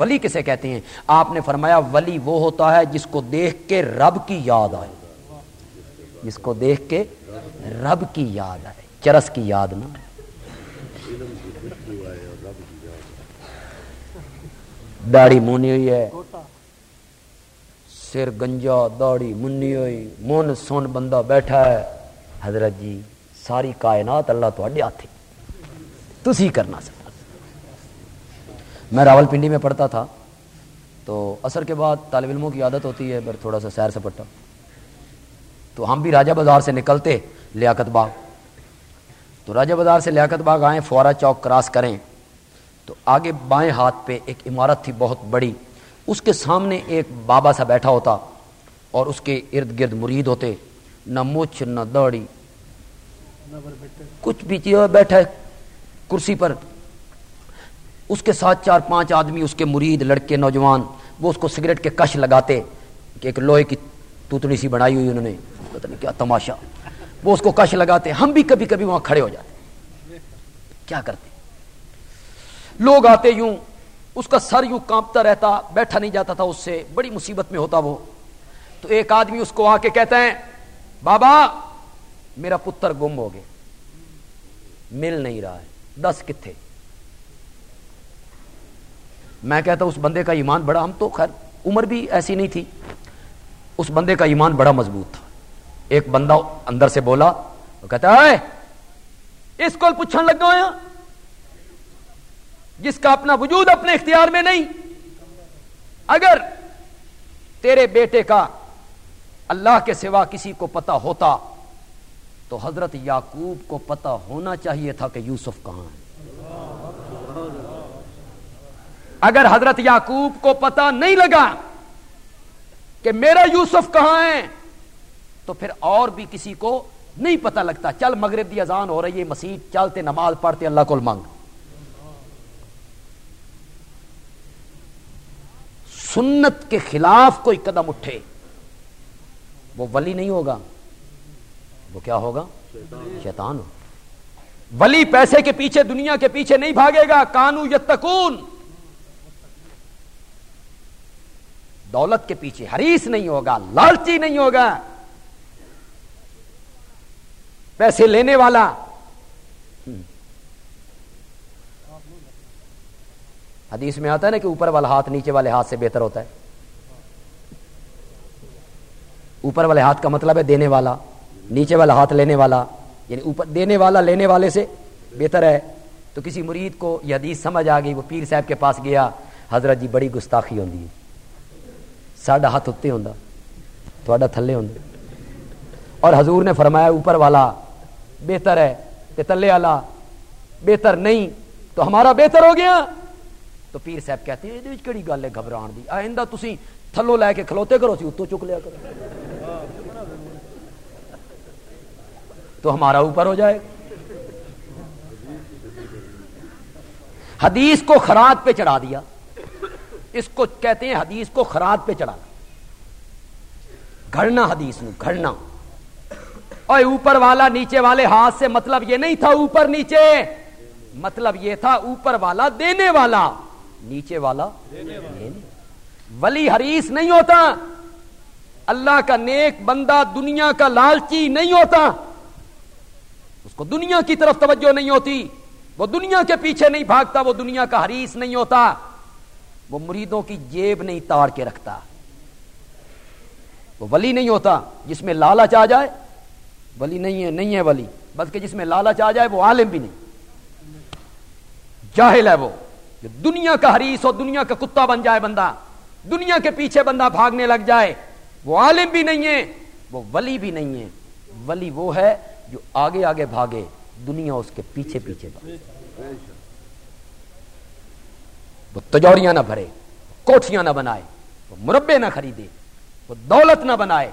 ولی کسے کہتے ہیں؟ آپ نے فرمایا ولی وہ ہوتا ہے جس کو دیکھ کے رب کی یاد آئے۔ جس کو دیکھ کے رب کی یاد آئے۔ چرس کی یاد نہ۔ داڑھی مونی ہوئی ہے۔ سر گنجا، داڑھی منی ہوئی۔ من سن بندہ بیٹھا ہے۔ حضرت جی ساری کائنات اللہ تو ہاتھ تھی کرنا سکتا میں راول پنڈی میں پڑھتا تھا، تو اثر کے بعد طالب علموں کی عادت ہوتی ہے، پھر تھوڑا سا سیر سپٹا۔ تو ہم بھی راجہ بازار سے نکلتے لیاقت باغ۔ تو راجہ بازار سے لیاقت باغ آئیں فوراً چوک کراس کریں۔ تو آگے بائیں ہاتھ پہ ایک عمارت تھی بہت بڑی۔ اس کے سامنے ایک بابا سا بیٹھا ہوتا اور اس کے ارد گرد مرید ہوتے۔ نہ مچھ، نہ دوڑی کچھ بھی چیز بیٹھا ہے، کرسی پر۔ اس کے ساتھ چار پانچ آدمی، اس کے مرید لڑکے، نوجوان، وہ اس کو سگریٹ کے کش لگاتے کہ ایک لوہے کی توتڑی سی بنائی ہوئی انہوں نے۔ پتہ نہیں کیا تماشا۔ وہ اس کو کش لگاتے، ہم بھی کبھی کبھی وہاں کھڑے ہو جاتے۔ کیا کرتے؟ لوگ آتے یوں، اس کا سر یوں کانپتا رہتا، بیٹھا نہیں جاتا تھا اس سے، بڑی مصیبت میں ہوتا وہ۔ تو ایک آدمی اس کو آ کے کہتا ہے، بابا، میرا پتر گم ہو گئے مل نہیں رہا ہے۔ دس کتنے میں کہتا اس بندے کا ایمان بڑا، ہم تو خیر، عمر بھی ایسی نہیں تھی۔ اس بندے کا ایمان بڑا مضبوط تھا۔ ایک بندہ اندر سے بولا، وہ کہتا ہے اس کو پوچھنے لگ گیا جس کا اپنا وجود اپنے اختیار میں نہیں۔ اگر تیرے بیٹے کا اللہ کے سوا کسی کو پتا ہوتا، تو حضرت یعقوب کو پتا ہونا چاہیے تھا کہ یوسف کہاں ہے۔ اگر حضرت یعقوب کو پتا نہیں لگا کہ میرا یوسف کہاں ہے، تو پھر اور بھی کسی کو نہیں پتا لگتا۔ چل مغرب دی اذان ہو رہی ہے، مسیح چلتے نماز پڑھتے، اللہ کو مانگ سنت کے خلاف کوئی قدم اٹھے، وہ ولی نہیں ہوگا۔ وہ کیا ہوگا؟ شیطان ہو ولی پیسے کے پیچھے، دنیا کے پیچھے نہیں بھاگے گا۔ کانو یتکون دولت کے پیچھے حریص نہیں ہوگا، لالچی نہیں ہوگا۔ پیسے لینے والا۔ حدیث میں آتا ہے نا کہ اوپر والا ہاتھ نیچے والے ہاتھ سے بہتر ہوتا ہے۔ اوپر والے ہاتھ کا مطلب ہے دینے والا، نیچے والا ہاتھ لینے والا۔ یعنی اوپر دینے والا لینے والے سے بہتر ہے۔ تو کسی مرید کو یہ حدیث سمجھ آ گئی، وہ پیر صاحب کے پاس گیا، حضرت جی بڑی گستاخی ہوتی ہے۔ ساڈا ہاتھ اتنے ہوں تھوڑا تھلے ہوں اور حضور نے فرمایا، اوپر والا بہتر ہے تے تلے والا بہتر نہیں، تو ہمارا بہتر ہو گیا۔ تو پیر صاحب کہتے ہیں، یہ کہڑی گل ہے گھبران دی؟ آئندہ تسی تھلو لے کے کھلوتے کرو سی اتو چک لیا کرو۔ تو ہمارا اوپر ہو جائے۔ حدیث کو خرات پہ چڑھا دیا۔ اس کو کہتے ہیں حدیث کو خرات پہ چڑھانا۔ گھڑنا حدیث نو، گھڑنا۔ اور اوپر والا نیچے والے ہاتھ سے مطلب یہ نہیں تھا اوپر نیچے۔ مطلب یہ تھا اوپر والا دینے والا۔ نیچے والا۔ ولی حریص نہیں ہوتا۔ اللہ کا نیک بندہ دنیا کا لالچی نہیں ہوتا۔ اس کو دنیا کی طرف توجہ نہیں ہوتی۔ وہ دنیا کے پیچھے نہیں بھاگتا، وہ دنیا کا حریص نہیں ہوتا۔ وہ مریدوں کی جیب نہیں تاڑ کے رکھتا۔ وہ ولی نہیں ہوتا جس میں لالچ آ جائے۔ ولی نہیں ہے نہیں ہے ولی۔ بلکہ جس میں لالچ آ جائے وہ عالم بھی نہیں۔ جاہل ہے وہ۔ جو دنیا کا حریص ہو دنیا کا کتا بن جائے بندہ، دنیا کے پیچھے بندہ بھاگنے لگ جائے، وہ عالم بھی نہیں ہے، وہ ولی بھی نہیں ہے۔ ولی وہ ہے جو آگے آگے بھاگے، دنیا اس کے پیچھے پیچھے بھاگے۔ وہ تجوریاں نہ بھرے، کوٹھیاں نہ بنائے، وہ مربے نہ خریدے، وہ دولت نہ بنائے،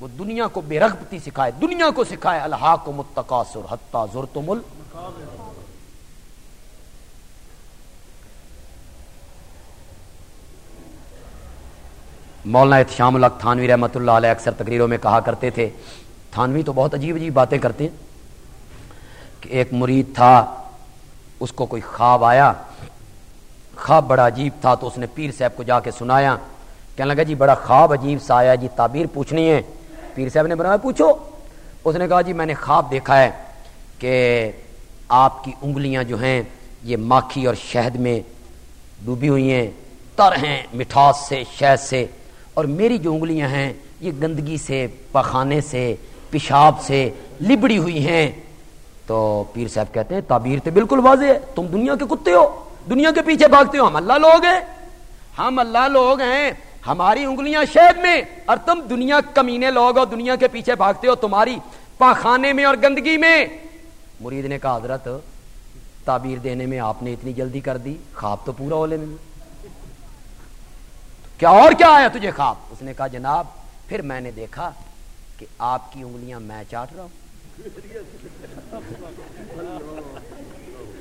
وہ دنیا کو بے رغبتی سکھائے، دنیا کو سکھائے اللہ کو متقاصر حتہ زرتم ال مولانا احتشام الق تھانوی رحمۃ اللہ علیہ اکثر تقریروں میں کہا کرتے تھے، تھانوی تو بہت عجیب عجیب باتیں کرتے ہیں کہ ایک مرید تھا، اس کو کوئی خواب آیا خواب بڑا عجیب تھا تو اس نے پیر صاحب کو جا کے سنایا۔ کہنے لگا جی بڑا خواب عجیب سا آیا جی تعبیر پوچھنی ہے۔ پیر صاحب نے بنایا، پوچھو۔ اس نے کہا جی میں نے خواب دیکھا ہے کہ آپ کی انگلیاں جو ہیں، یہ ماکھی اور شہد میں ڈوبی ہوئی ہیں، تر ہیں مٹھاس سے، شہد سے۔ اور میری جو انگلیاں ہیں، یہ گندگی سے، پخانے سے، پیشاب سے لبڑی ہوئی ہیں۔ تو پیر صاحب کہتے ہیں، تعبیر تو بالکل واضح ہے، تم دنیا کے کتے ہو۔ دنیا کے پیچھے بھاگتے ہو، ہم اللہ لوگ ہیں۔ ہم اللہ لوگ ہیں۔ ہماری انگلیاں شہد میں۔ اور تم دنیا کمینے لوگ ہو دنیا کے پیچھے بھاگتے ہو تمہاری پاخانے میں اور گندگی میں۔ مرید نے کہا، حضرت، تعبیر دینے میں آپ نے اتنی جلدی کر دی، خواب تو پورا ہو لینے کیا اور کیا آیا تجھے خواب؟ اس نے کہا، جناب، پھر میں نے دیکھا کہ آپ کی انگلیاں میں چاٹ رہا ہوں۔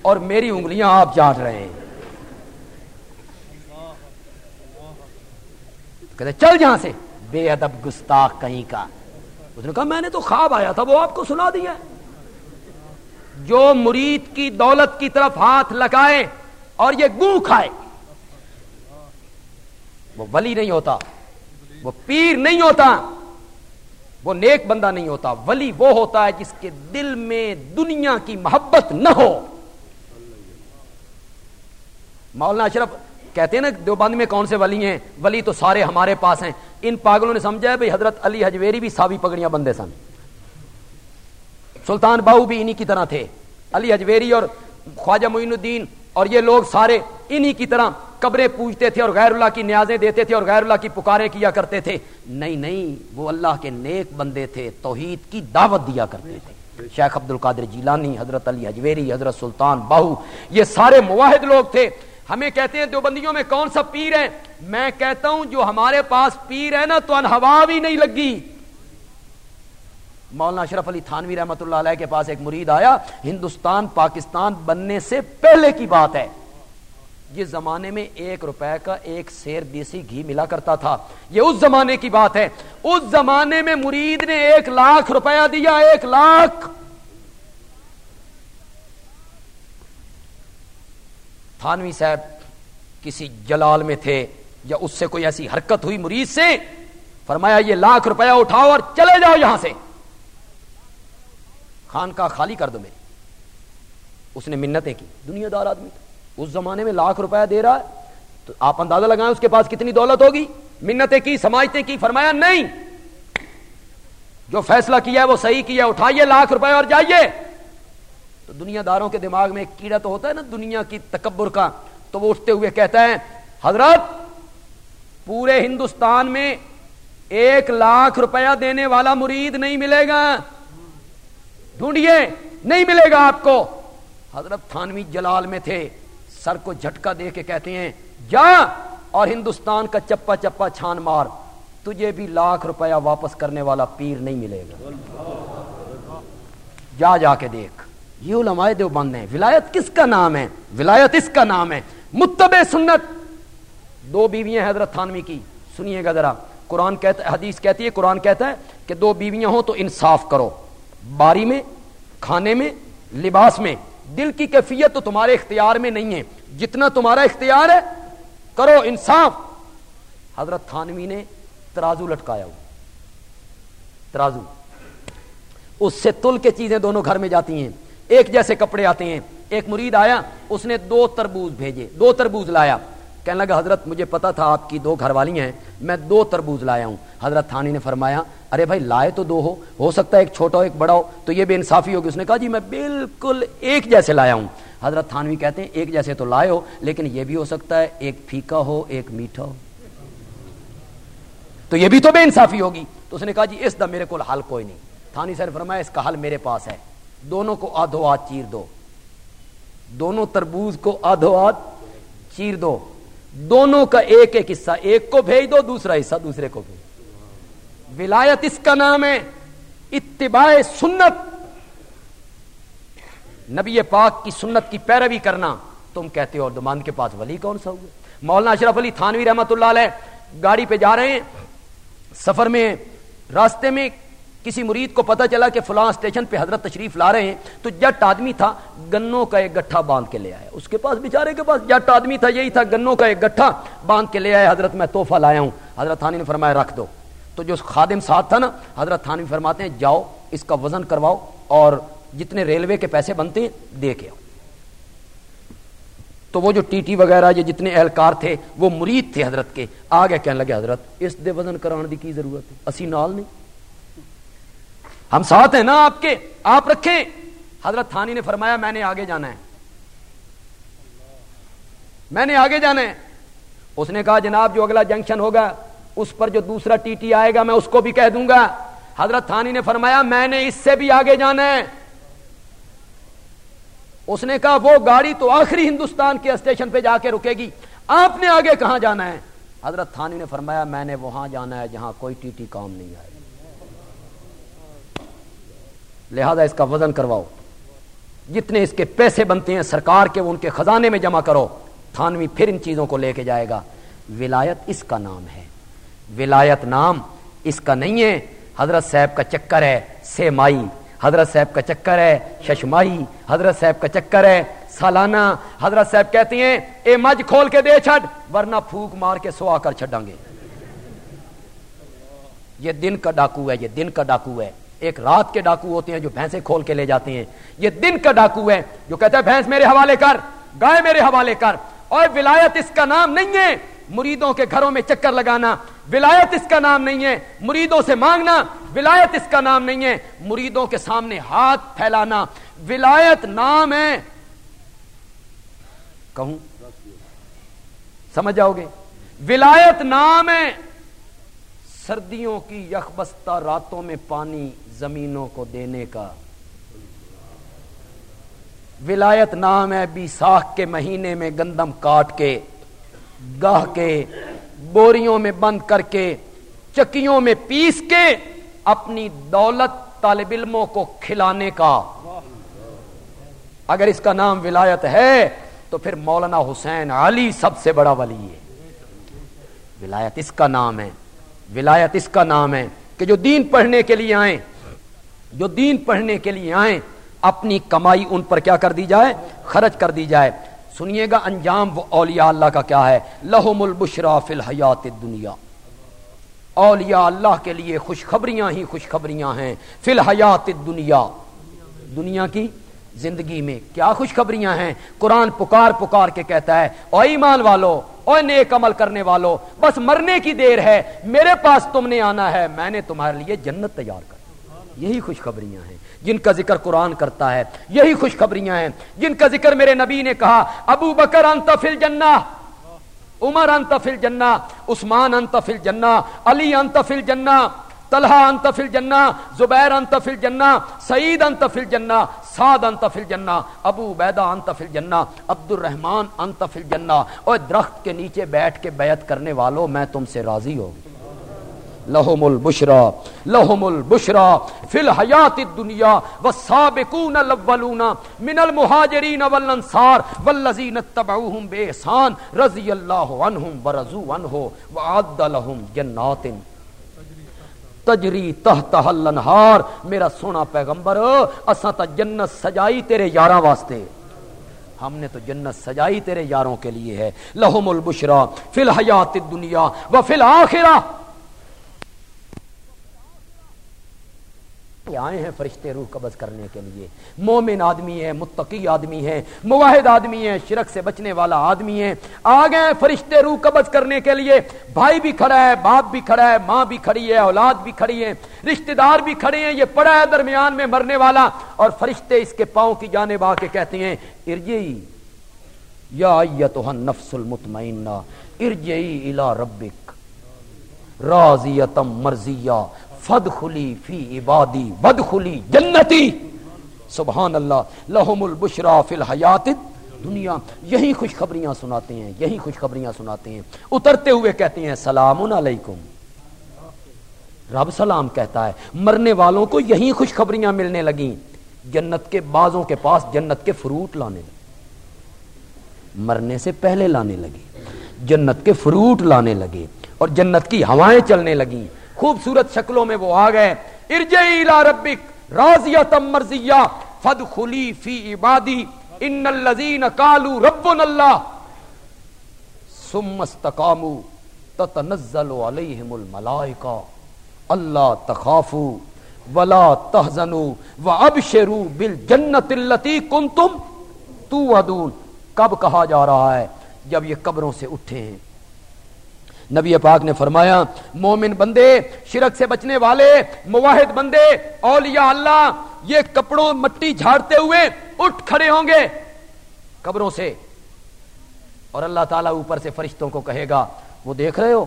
اور میری انگلیاں آپ چاٹ رہے ہیں۔ کہتے چل جہاں سے۔ بے ادب گستاخ کہیں کا۔ اس نے کہا، میں نے تو خواب آیا تھا، وہ آپ کو سنا دیا جو مرید کی دولت کی طرف ہاتھ لگائے اور یہ گو کھائے۔ وہ ولی نہیں ہوتا، وہ پیر نہیں ہوتا، وہ نیک بندہ نہیں ہوتا۔ ولی وہ ہوتا ہے جس کے دل میں دنیا کی محبت نہ ہو۔ مولانا اشرف کہتے ہیں نا دیوبند میں کون سے ولی ہیں؟ ولی تو سارے ہمارے پاس ہیں۔ ان پاگلوں نے سمجھا ہے بھائی حضرت علی حجویری بھی ساوی پگڑیاں بندے سن۔ سلطان باہو بھی انہی کی طرح تھے۔ علی حجویری اور خواجہ معین الدین اور یہ لوگ سارے انہی کی طرح قبریں پوجتے تھے اور غیر اللہ کی نیازیں دیتے تھے اور غیر اللہ کی پکارے کیا کرتے تھے۔ نہیں نہیں، وہ اللہ کے نیک بندے تھے، توحید کی دعوت دیا کرتے تھے۔ شیخ عبد القادر جیلانی، حضرت علی حجویری، حضرت سلطان باہو، یہ سارے مواحد لوگ تھے۔ ہمیں کہتے ہیں دیوبندیوں میں کون سا پیر ہے؟ میں کہتا ہوں جو ہمارے پاس پیر ہے نا، تو انہوا بھی نہیں لگی۔ مولانا اشرف علی تھانوی رحمت اللہ علیہ کے پاس ایک مرید آیا، ہندوستان، پاکستان بننے سے پہلے کی بات ہے۔ جس زمانے میں ایک روپے کا ایک سیر دیسی گھی ملا کرتا تھا۔ یہ اس زمانے کی بات ہے۔ اس زمانے میں مرید نے ایک لاکھ روپیہ دیا، ایک لاکھ۔ تھانوی صاحب کسی جلال میں تھے یا اس سے کوئی ایسی حرکت ہوئی مرید سے؟ فرمایا، یہ لاکھ روپیہ اٹھاؤ اور چلے جاؤ یہاں سے۔ خان کا خالی کر دو میری۔ اس نے منتیں کی۔ دنیا دار آدمی اس زمانے میں لاکھ روپیہ دے رہا ہے۔ تو آپ اندازہ لگائیں اس کے پاس کتنی دولت ہوگی؟ منتیں کی، سماجتیں کی۔ فرمایا، نہیں۔ جو فیصلہ کیا ہے وہ صحیح کیا اٹھائیے لاکھ روپے اور جائیے۔ تو دنیا داروں کے دماغ میں ایک کیڑا تو ہوتا ہے نا دنیا کی تکبر کا، تو وہ اٹھتے ہوئے کہتا ہے حضرت پورے ہندوستان میں ایک لاکھ روپیہ دینے والا مرید نہیں ملے گا۔ ڈھونڈیے، نہیں ملے گا آپ کو۔ حضرت تھانوی جلال میں تھے، سر کو جھٹکا دے کے کہتے ہیں، جا اور ہندوستان کا چپا چپا چھان مار، تجھے بھی لاکھ روپیہ واپس کرنے والا پیر نہیں ملے گا۔ جا جا کے دیکھ۔ یہ علماء دیوبند ہیں۔ ولایت کس کا نام ہے؟ ولایت اس کا نام ہے۔ متبع سنت۔ دو بیویاں حضرت تھانوی کی۔ سنیے گا ذرا۔ قرآن کہتا ہے، حدیث کہتی ہے، قرآن کہتا ہے کہ دو بیویاں ہوں تو انصاف کرو۔ باری میں، کھانے میں، لباس میں۔ دل کی کیفیت تو تمہارے اختیار میں نہیں ہے۔ جتنا تمہارا اختیار ہے، کرو انصاف۔ حضرت تھانوی نے ترازو لٹکایا۔ ہو ترازو۔ اس سے تل کے چیزیں دونوں گھر میں جاتی ہیں۔ ایک جیسے کپڑے آتے ہیں۔ ایک مرید آیا، اس نے دو تربوز بھیجے، دو تربوز لایا۔ کہنے لگا، حضرت، مجھے پتا تھا آپ کی دو گھر والی ہیں، میں دو تربوز لایا ہوں۔ حضرت تھانی نے فرمایا، ارے بھائی، لائے تو دو ہو ہو سکتا ہے ایک چھوٹا ہو، ایک بڑا ہو، تو یہ بے انصافی ہوگی۔ اس نے کہا جی میں بالکل ایک جیسے لایا ہوں۔ حضرت تھانوی کہتے ہیں، ایک جیسے تو لائے ہو، لیکن یہ بھی ہو سکتا ہے ایک پھیکا ہو، ایک میٹھا ہو۔ تو یہ بھی تو بے انصافی ہوگی۔ تو اس نے کہا جی اس دا میرے کو حل کوئی نہیں۔ تھانی سر فرمایا، اس کا حل میرے پاس ہے۔ دونوں کو آدھو آدھ چیر دو۔ دونوں تربوز کو آدھو آدھ چیر دو۔ دونوں کا ایک ایک حصہ ایک کو بھیج دو، دوسرا حصہ دوسرے کو بھیج ولایت اس کا نام ہے، اتباع سنت۔ نبی پاک کی سنت کی پیروی کرنا۔ تم کہتے ہو اور دمان کے پاس ولی کون سا ہوگا؟ مولانا اشرف علی تھانوی رحمت اللہ علیہ گاڑی پہ جا رہے ہیں۔ سفر میں، راستے میں کسی مرید کو پتا چلا کہ فلاں اسٹیشن پہ حضرت تشریف لا رہے ہیں، تو جٹ آدمی تھا، گنوں کا ایک گٹھا باندھ کے لے آیا۔ اس کے پاس بیچارے کے پاس جٹ آدمی تھا، یہی تھا، گنوں کا ایک گٹھا باندھ کے لے آیا۔ حضرت میں توحفہ لایا ہوں۔ حضرت تھانی نے فرمایا، رکھ دو۔ تو جو خادم ساتھ تھا نا، حضرت تھانی فرماتے ہیں، جاؤ، اس کا وزن کرواؤ اور جتنے ریلوے کے پیسے بنتے ہیں، دے کے آؤ۔ تو وہ جو ٹی ٹی وغیرہ یہ جتنے اہلکار تھے، وہ مرید تھے حضرت کے۔ آگے کہنے لگے، حضرت، اس دے وزن کران دی کی ضرورت ہے؟ اسی نال نہیں۔ ہم ساتھ ہیں نا آپ کے، آپ رکھیں۔ حضرت تھانی نے فرمایا، میں نے آگے جانا ہے۔ میں نے آگے جانا ہے۔ اس نے کہا، جناب، جو اگلا جنکشن ہوگا، اس پر جو دوسرا ٹی ٹی آئے گا، میں اس کو بھی کہہ دوں گا۔ حضرت تھانی نے فرمایا، میں نے اس سے بھی آگے جانا ہے۔ اس نے کہا، وہ گاڑی تو آخری ہندوستان کے اسٹیشن پہ جا کے رکے گی۔ آپ نے آگے کہاں جانا ہے؟ حضرت تھانی نے فرمایا، میں نے وہاں جانا ہے جہاں کوئی ٹی ٹی کام نہیں آئے۔ لہذا اس کا وزن کرواؤ۔ جتنے اس کے پیسے بنتے ہیں سرکار کے، وہ ان کے خزانے میں جمع کرو۔ تھانوی پھر ان چیزوں کو لے کے جائے گا۔ ولایت اس کا نام ہے۔ ولایت نام اس کا نہیں ہے۔ حضرت صاحب کا چکر ہے سے مائی حضرت صاحب کا چکر ہے ششمائی۔ حضرت صاحب کا چکر ہے سالانہ۔ حضرت صاحب کہتی ہیں، اے مجھ کھول کے دے چھڑ ورنہ پھوک مار کے سوا کر چھڑیں گے۔ یہ دن کا ڈاکو ہے، یہ دن کا ڈاکو ہے۔ ایک رات کے ڈاکو ہوتے ہیں جو بھینسیں کھول کے لے جاتے ہیں۔ یہ دن کا ڈاکو ہے جو کہتا ہے، بھینس میرے حوالے کر، گائے میرے حوالے کر۔ اور ولایت اس کا نام نہیں ہے مریدوں کے گھروں میں چکر لگانا۔ ولایت اس کا نام نہیں ہے مریدوں سے مانگنا۔ ولایت اس کا نام نہیں ہے مریدوں کے سامنے ہاتھ پھیلانا۔ ولایت نام ہے۔ کہوں؟ سمجھ جاؤ گے؟ ولایت نام ہے۔ سردیوں کی یخبستہ راتوں میں پانی زمینوں کو دینے کا۔ ولایت نام ہے بی کے مہینے میں گندم کاٹ کے، گاہ کے، بوریوں میں بند کر کے، چکیوں میں پیس کے اپنی دولت طالب علموں کو کھلانے کا۔ اگر اس کا نام ولایت ہے تو پھر مولانا حسین علی سب سے بڑا ولی ہے۔ ولایت اس کا نام ہے، ولایت اس کا نام ہے کہ جو دین پڑھنے کے لیے آئیں جو دین پڑھنے کے لیے آئیں، اپنی کمائی ان پر کیا کر دی جائے؟ خرچ کر دی جائے۔ سنیے گا انجام وہ اولیاء اللہ کا کیا ہے؟ لہم البشرا فی الحیات دنیا اولیاء اللہ کے لیے خوشخبریاں ہی خوشخبریاں ہیں۔ فی الحیات دنیا دنیا کی زندگی میں کیا خوشخبریاں ہیں؟ قرآن پکار پکار کے کہتا ہے او ایمان والو او نیک عمل کرنے والو، بس مرنے کی دیر ہے، میرے پاس تم نے آنا ہے، میں نے تمہارے لیے جنت تیار کر یہی خوشخبریاں ہیں جن کا ذکر قرآن کرتا ہے یہی خوشخبریاں ہیں جن کا ذکر میرے نبی نے کہا ابو بکر انت فل جنا عمر انت فل عثمان انت فل علی انت فل جنا طلحہ انت فل زبیر انت فل سعید انت فل جنا سعد انت فل جنا ابو بیدا انت فل جنا عبد الرحمان انت فل جنا اور درخت کے نیچے بیٹھ کے بیعت کرنے والوں میں تم سے راضی ہوں لہم البشرا لہم البشرا فی الحیات الدنیا والسابقون الاولون من المہاجرین والانصار والذین اتبعوہم بے احسان رضی اللہ عنہم ورضوا عنہ وعد لهم جنات تجری تحت الانہار۔ میرا سونا پیغمبر، اساں تا جنت سجائی تیرے یاراں واسطے۔ ہم نے تو جنت سجائی تیرے یاروں کے لیے ہے۔ لہم البشرا فی الحیات الدنیا وفی الاخرہ آئے ہیں فرشتے روح قبض کرنے کے لیے۔ مومن آدمی ہے، متقی آدمی ہے، مواحد آدمی ہے شرک سے بچنے والا آدمی ہے۔ آ گئے فرشتے روح قبض کرنے کے لیے۔ بھائی بھی کھڑا ہے، باپ بھی کھڑا ہے، ماں بھی کھڑی ہے، اولاد بھی کھڑی ہے، رشتہ دار بھی کھڑے ہیں۔ یہ پڑا ہے درمیان میں مرنے والا۔ اور فرشتے اس کے پاؤں کی جانب آ کے کہتے ہیں ارجئی یا نفس المطمئنہ ارجئی الا ربک راضیتم مرضیہ۔ فد خلی فی عبادی ود خلی جنتی۔ سبحان اللہ، لہم البشرا فی الحیات۔ دنیا، یہی خوشخبریاں سناتے ہیں، یہی خوشخبریاں سناتے ہیں۔ اترتے ہوئے کہتے ہیں، سلام علیکم۔ رب سلام کہتا ہے، مرنے والوں کو یہی خوشخبریاں ملنے لگیں۔ جنت کے بازوں کے پاس جنت کے فروٹ لانے لگے مرنے سے پہلے لانے لگے جنت کے فروٹ لانے لگے اور جنت کی ہوائیں چلنے لگیں۔ خوبصورت شکلوں میں وہ آ گئے۔ ارجع ربک راضیہ مرضیہ۔ فد خلی فی عبادی، ان الذین قالوا ربنا اللہ۔ ثم استقاموا، تتنزل علیہم الملائکہ۔ اللہ تخافوا ولا تحزنوا وابشروا بالجنت التي كنتم توعدون۔ کب کہا جا رہا ہے؟ جب یہ قبروں سے اٹھے ہیں۔ نبی پاک نے فرمایا، مومن بندے، شرک سے بچنے والے، مواحد بندے، اولیاء اللہ، یہ کپڑوں مٹی جھاڑتے ہوئے اٹھ کھڑے ہوں گے۔ قبروں سے۔ اور اللہ تعالیٰ اوپر سے فرشتوں کو کہے گا، وہ دیکھ رہے ہو،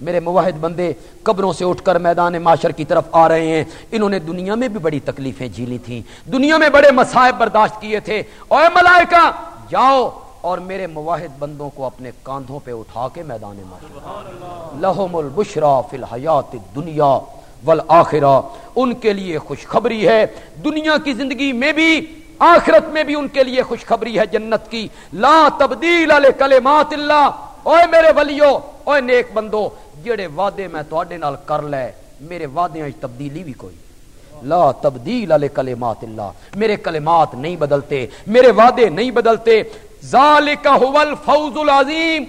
میرے مواحد بندے، قبروں سے اٹھ کر میدان معاشر کی طرف آ رہے ہیں۔ انہوں نے دنیا میں بھی بڑی تکلیفیں جھیلی تھیں۔ دنیا میں بڑے مسائب برداشت کیے تھے۔ اوے ملائکہ، جاؤ اور میرے مواحد بندوں کو اپنے کاندھوں پہ اٹھا کے میدان معاشر لہم البشرا فی الحیات دنیا والآخرہ۔ ان کے لیے خوشخبری ہے۔ دنیا کی زندگی میں بھی، آخرت میں بھی ان کے لیے خوشخبری ہے جنت کی۔ لا تبدیل علی کلمات اللہ۔ اوے میرے ولیو اوے نیک بندو، جڑے وعدے میں تواڈے نال کر لے، میرے وعدے وچ تبدیلی بھی کوئی۔ لا تبدیل علی کلمات اللہ۔ میرے کلمات نہیں بدلتے، میرے وعدے نہیں بدلتے۔ ذالک هو الفوز العظیم۔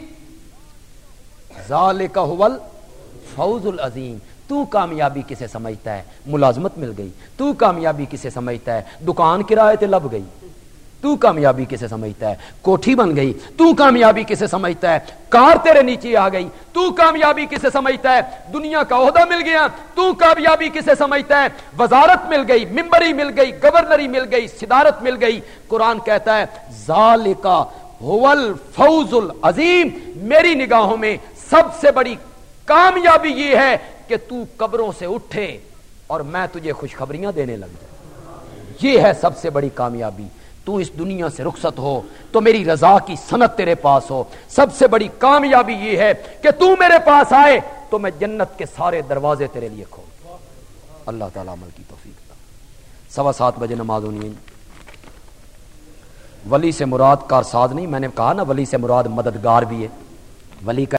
ذالک هو الفوز العظیم۔ تو کامیابی کسے سمجھتا ہے؟ ملازمت مل گئی۔ تو کامیابی کسے سمجھتا ہے؟ دکان کرائے تے لب گئی۔ تو کامیابی کسے سمجھتا ہے؟ کوٹھی بن گئی، تو کامیابی کسے سمجھتا ہے؟ کار تیرے نیچے آ گئی، تو کامیابی کسے سمجھتا ہے؟ دنیا کا عہدہ مل گیا، تو کامیابی کسے سمجھتا ہے؟ وزارت مل گئی، ممبری مل گئی، گورنری مل گئی، صدارت مل گئی۔ قرآن کہتا ہے، ذالکا فوز العظیم میری نگاہوں میں سب سے بڑی کامیابی یہ ہے کہ تو قبروں سے اٹھے اور میں تجھے خوشخبریاں دینے لگ جائے یہ ہے سب سے بڑی کامیابی۔ تو اس دنیا سے رخصت ہو، تو میری رضا کی سنت تیرے پاس ہو۔ سب سے بڑی کامیابی یہ ہے کہ تو میرے پاس آئے، تو میں جنت کے سارے دروازے تیرے لیے کھول۔ اللہ تعالیٰ عمل کی توفیق سوا سات بجے نماز ہونی ولی سے مراد کارساز نہیں، میں نے کہا نا ولی سے مراد مددگار بھی ہے۔ ولی کا